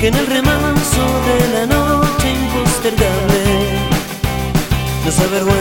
que en el remanso de la noche impostergable nos avergüenza.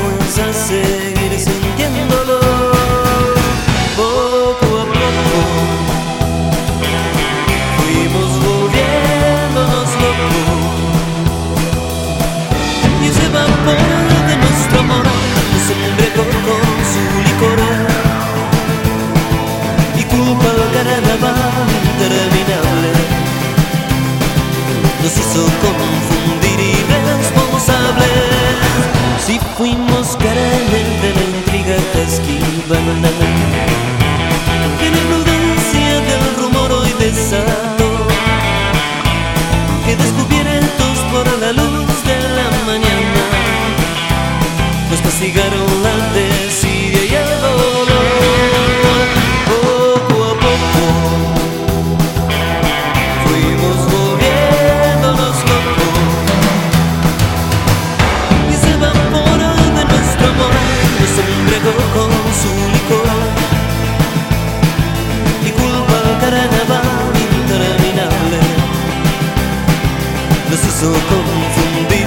Let's keep on the prego con su licor Di culpa al carnaval interminable Lo hizo confundir